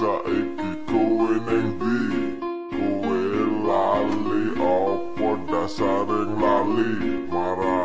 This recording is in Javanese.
sa e iki kowe neng ndi kowe lali opo dasareng lali? Marah